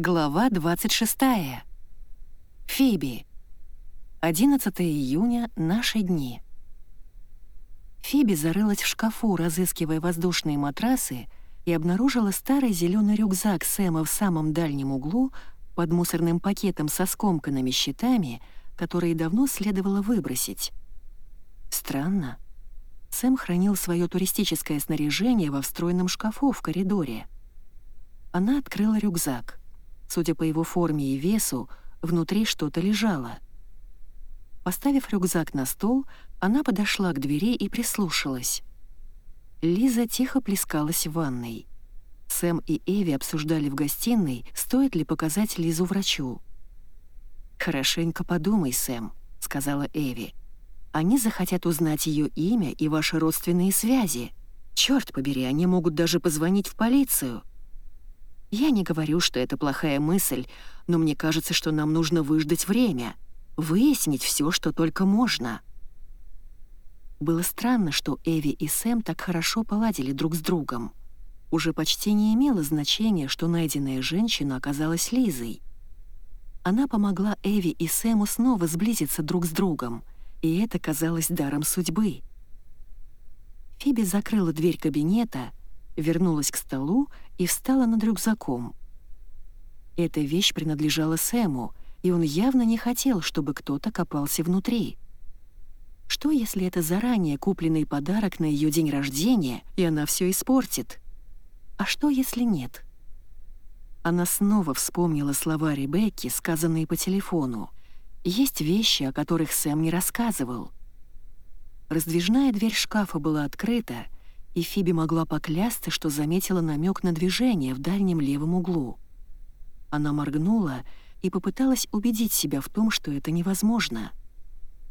Глава 26. Фиби. 11 июня. Наши дни. Фиби зарылась в шкафу, разыскивая воздушные матрасы, и обнаружила старый зеленый рюкзак Сэма в самом дальнем углу под мусорным пакетом со скомканными щитами, которые давно следовало выбросить. Странно. Сэм хранил свое туристическое снаряжение во встроенном шкафу в коридоре. Она открыла рюкзак. Судя по его форме и весу, внутри что-то лежало. Поставив рюкзак на стол, она подошла к двери и прислушалась. Лиза тихо плескалась в ванной. Сэм и Эви обсуждали в гостиной, стоит ли показать Лизу врачу. «Хорошенько подумай, Сэм», — сказала Эви. Они захотят узнать ее имя и ваши родственные связи. Черт побери, они могут даже позвонить в полицию. Я не говорю, что это плохая мысль, но мне кажется, что нам нужно выждать время, выяснить все, что только можно. Было странно, что Эви и Сэм так хорошо поладили друг с другом. Уже почти не имело значения, что найденная женщина оказалась Лизой. Она помогла Эви и Сэму снова сблизиться друг с другом — и это казалось даром судьбы. Фиби закрыла дверь кабинета, вернулась к столу и встала над рюкзаком. Эта вещь принадлежала Сэму, и он явно не хотел, чтобы кто-то копался внутри. Что, если это заранее купленный подарок на ее день рождения, и она все испортит? А что, если нет? Она снова вспомнила слова Ребекки, сказанные по телефону. Есть вещи, о которых Сэм не рассказывал. Раздвижная дверь шкафа была открыта, и Фиби могла поклясться, что заметила намек на движение в дальнем левом углу. Она моргнула и попыталась убедить себя в том, что это невозможно.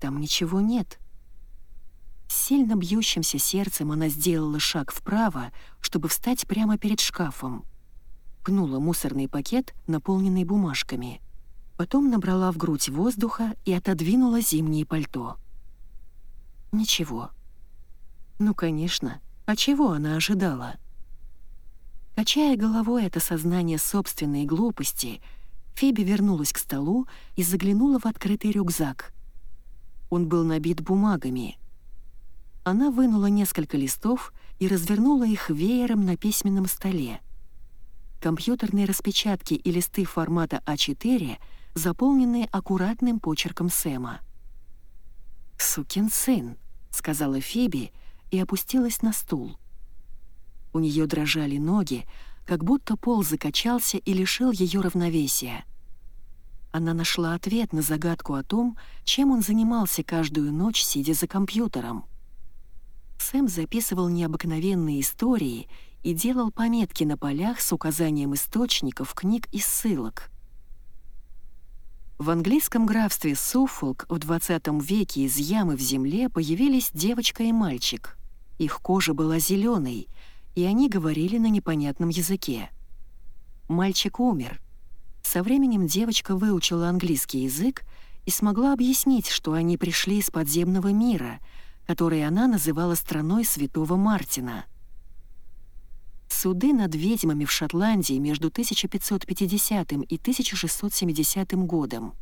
Там ничего нет. С сильно бьющимся сердцем она сделала шаг вправо, чтобы встать прямо перед шкафом. Пнула мусорный пакет, наполненный бумажками — Потом набрала в грудь воздуха и отодвинула зимнее пальто. Ничего. Ну, конечно, а чего она ожидала? Качая головой это сознание собственной глупости, Фиби вернулась к столу и заглянула в открытый рюкзак. Он был набит бумагами. Она вынула несколько листов и развернула их веером на письменном столе. Компьютерные распечатки и листы формата А4 — заполненные аккуратным почерком Сэма. «Сукин сын», — сказала Фиби и опустилась на стул. У нее дрожали ноги, как будто пол закачался и лишил ее равновесия. Она нашла ответ на загадку о том, чем он занимался каждую ночь, сидя за компьютером. Сэм записывал необыкновенные истории и делал пометки на полях с указанием источников, книг и ссылок. В английском графстве Суффолк в 20 веке из ямы в земле появились девочка и мальчик. Их кожа была зеленой, и они говорили на непонятном языке. Мальчик умер. Со временем девочка выучила английский язык и смогла объяснить, что они пришли из подземного мира, который она называла страной Святого Мартина — Суды над ведьмами в Шотландии между 1550 и 1670 годом.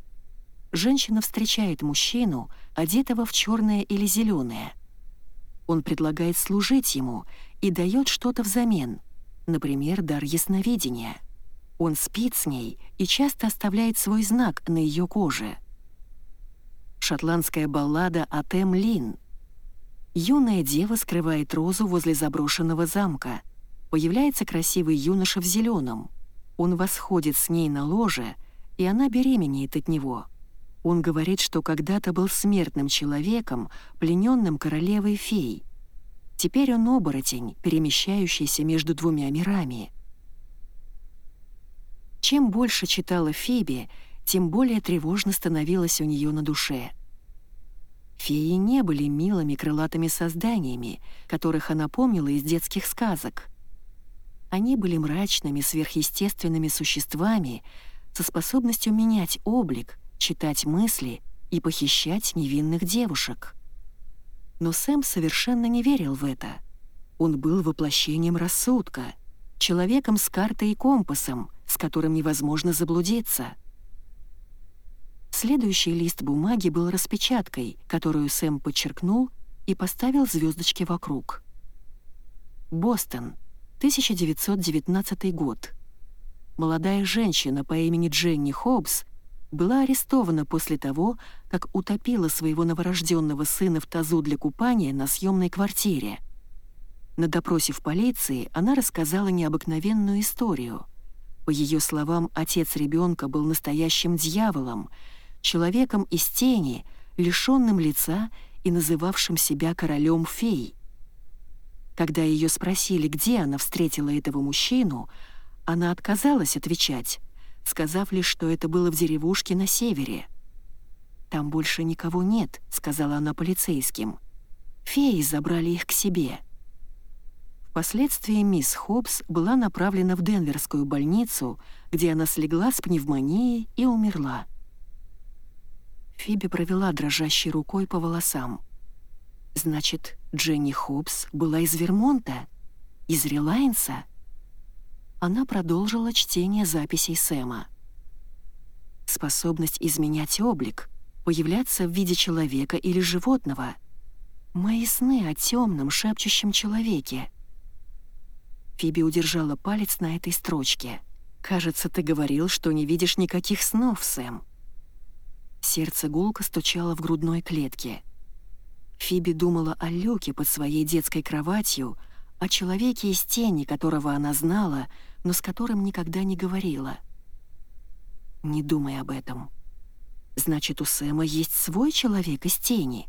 Женщина встречает мужчину, одетого в черное или зеленое. Он предлагает служить ему и дает что-то взамен, например, дар ясновидения. Он спит с ней и часто оставляет свой знак на ее коже. Шотландская баллада о Тем Лин. Юная дева скрывает розу возле заброшенного замка — появляется красивый юноша в зеленом. Он восходит с ней на ложе, и она беременеет от него. Он говорит, что когда-то был смертным человеком, плененным королевой фей. Теперь он оборотень, перемещающийся между двумя мирами. Чем больше читала Фиби, тем более тревожно становилось у нее на душе. Феи не были милыми крылатыми созданиями, которых она помнила из детских сказок. Они были мрачными, сверхъестественными существами со способностью менять облик, читать мысли и похищать невинных девушек. Но Сэм совершенно не верил в это. Он был воплощением рассудка, человеком с картой и компасом, с которым невозможно заблудиться. Следующий лист бумаги был распечаткой, которую Сэм подчеркнул и поставил звездочки вокруг. Бостон, 1919 год. Молодая женщина по имени Дженни Хоббс была арестована после того, как утопила своего новорожденного сына в тазу для купания на съемной квартире. На допросе в полиции она рассказала необыкновенную историю. По ее словам, отец ребенка был настоящим дьяволом, человеком из тени, лишенным лица и называвшим себя королем фей. Когда ее спросили, где она встретила этого мужчину, она отказалась отвечать, сказав лишь, что это было в деревушке на севере. «Там больше никого нет», — сказала она полицейским. «Феи забрали их к себе». Впоследствии мисс Хоббс была направлена в Денверскую больницу, где она слегла с пневмонией и умерла. Фиби провела дрожащей рукой по волосам. «Значит, Дженни Хоббс была из Вермонта? Из Релайнса?» Она продолжила чтение записей Сэма. Способность изменять облик, появляться в виде человека или животного. Мои сны о темном шепчущем человеке. Фиби удержала палец на этой строчке. «Кажется, ты говорил, что не видишь никаких снов, Сэм». Сердце гулко стучало в грудной клетке. Фиби думала о люке под своей детской кроватью, о человеке из тени, которого она знала — но с которым никогда не говорила. Не думай об этом. Значит, у Сэма есть свой человек из тени.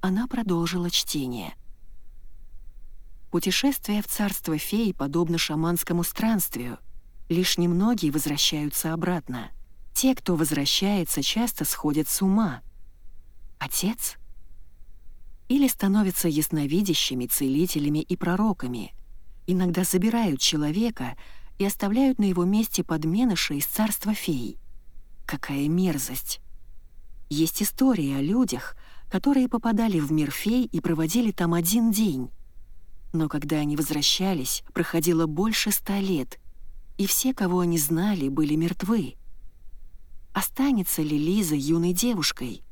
Она продолжила чтение. Путешествие в царство фей подобно шаманскому странствию. Лишь немногие возвращаются обратно. Те, кто возвращается, часто сходят с ума. Отец? Или становятся ясновидящими, целителями и пророками — иногда забирают человека и оставляют на его месте подменыша из царства фей. Какая мерзость! Есть истории о людях, которые попадали в мир фей и проводили там один день. Но когда они возвращались, проходило больше ста лет, и все, кого они знали, были мертвы. Останется ли Лиза юной девушкой?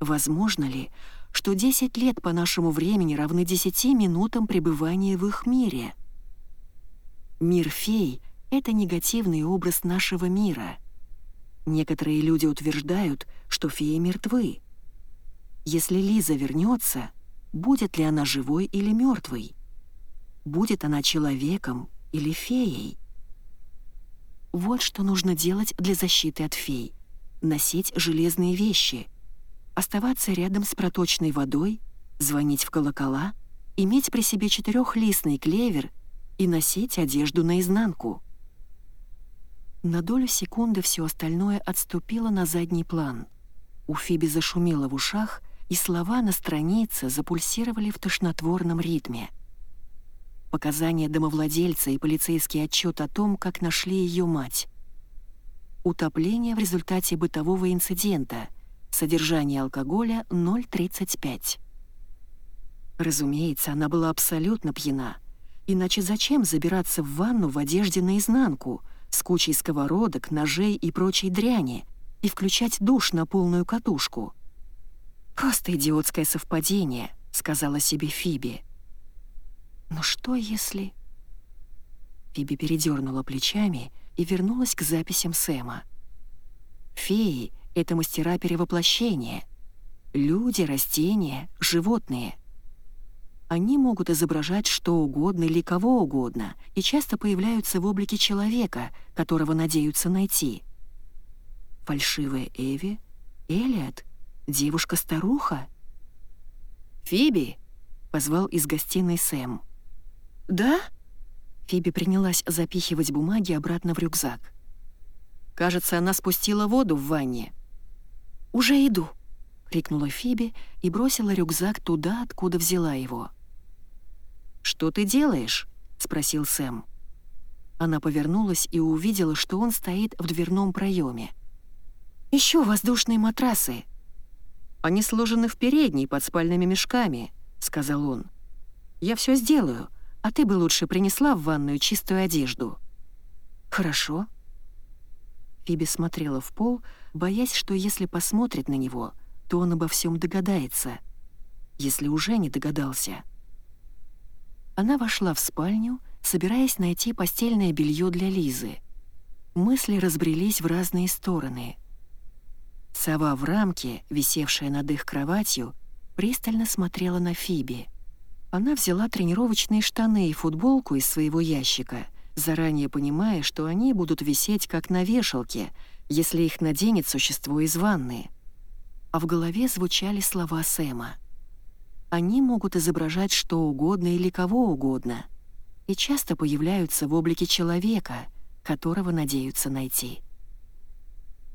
Возможно ли, что 10 лет по нашему времени равны 10 минутам пребывания в их мире — Мир фей — это негативный образ нашего мира. Некоторые люди утверждают, что феи мертвы. Если Лиза вернется, будет ли она живой или мертвой? Будет она человеком или феей? Вот что нужно делать для защиты от фей. Носить железные вещи, оставаться рядом с проточной водой, звонить в колокола, иметь при себе четырехлистный клевер — и носить одежду наизнанку. На долю секунды все остальное отступило на задний план. У Фиби зашумело в ушах, и слова на странице запульсировали в тошнотворном ритме. Показания домовладельца и полицейский отчет о том, как нашли ее мать. Утопление в результате бытового инцидента. Содержание алкоголя 0,35. Разумеется, она была абсолютно пьяна — Иначе зачем забираться в ванну в одежде наизнанку, с кучей сковородок, ножей и прочей дряни, и включать душ на полную катушку? «Просто идиотское совпадение», — сказала себе Фиби. «Но что если...» Фиби передернула плечами и вернулась к записям Сэма. «Феи — это мастера перевоплощения. Люди, растения, животные — они могут изображать что угодно или кого угодно и часто появляются в облике человека, которого надеются найти. Фальшивая Эви? Элиот? Девушка-старуха? «Фиби!» — позвал из гостиной Сэм. «Да?» Фиби принялась запихивать бумаги обратно в рюкзак. «Кажется, она спустила воду в ванне». «Уже иду!» — крикнула Фиби и бросила рюкзак туда, откуда взяла его. «Что ты делаешь?» — спросил Сэм. Она повернулась и увидела, что он стоит в дверном проеме. «Ищу воздушные матрасы». «Они сложены в передней под спальными мешками», — сказал он. «Я все сделаю, а ты бы лучше принесла в ванную чистую одежду». «Хорошо». Фиби смотрела в пол, боясь, что если посмотрит на него, то он обо всем догадается, если уже не догадался. Она вошла в спальню, собираясь найти постельное белье для Лизы. Мысли разбрелись в разные стороны. Сова в рамке, висевшая над их кроватью, пристально смотрела на Фиби. Она взяла тренировочные штаны и футболку из своего ящика, заранее понимая, что они будут висеть как на вешалке, если их наденет существо из ванны. А в голове звучали слова Сэма. Они могут изображать что угодно или кого угодно, и часто появляются в облике человека, которого надеются найти.